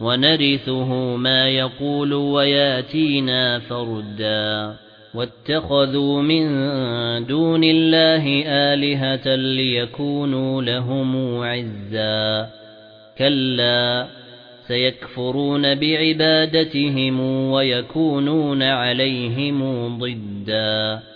وَنَرِثُهُ مَا يَقُولُ وَيَأْتِينَا فَرْدًا. وَاتَّخَذُوا مِن دُونِ اللَّهِ آلِهَةً لِيَكُونُوا لَهُمْ عِزًّا. كَلَّا سَيَكْفُرُونَ بِعِبَادَتِهِمْ وَيَكُونُونَ عَلَيْهِمْ ضِدًّا.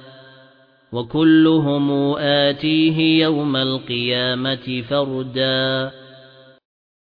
وكلهم آتيه يوم القيامة فردا.